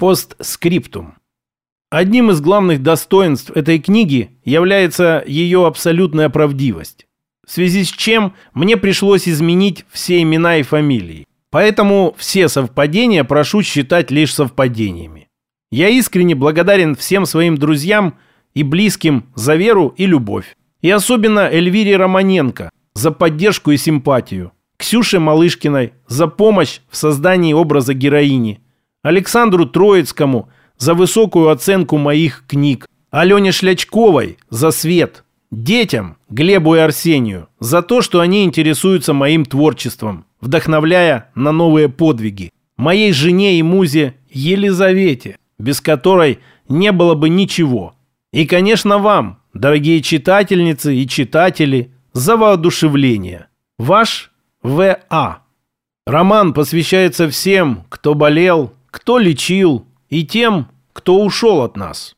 Постскриптум. Одним из главных достоинств этой книги является ее абсолютная правдивость, в связи с чем мне пришлось изменить все имена и фамилии. Поэтому все совпадения прошу считать лишь совпадениями. Я искренне благодарен всем своим друзьям и близким за веру и любовь. И особенно Эльвире Романенко за поддержку и симпатию. Ксюше Малышкиной за помощь в создании образа героини – Александру Троицкому за высокую оценку моих книг, Алене Шлячковой за свет, детям Глебу и Арсению за то, что они интересуются моим творчеством, вдохновляя на новые подвиги, моей жене и музе Елизавете, без которой не было бы ничего. И, конечно, вам, дорогие читательницы и читатели, за воодушевление. Ваш В.А. Роман посвящается всем, кто болел, кто лечил, и тем, кто ушел от нас.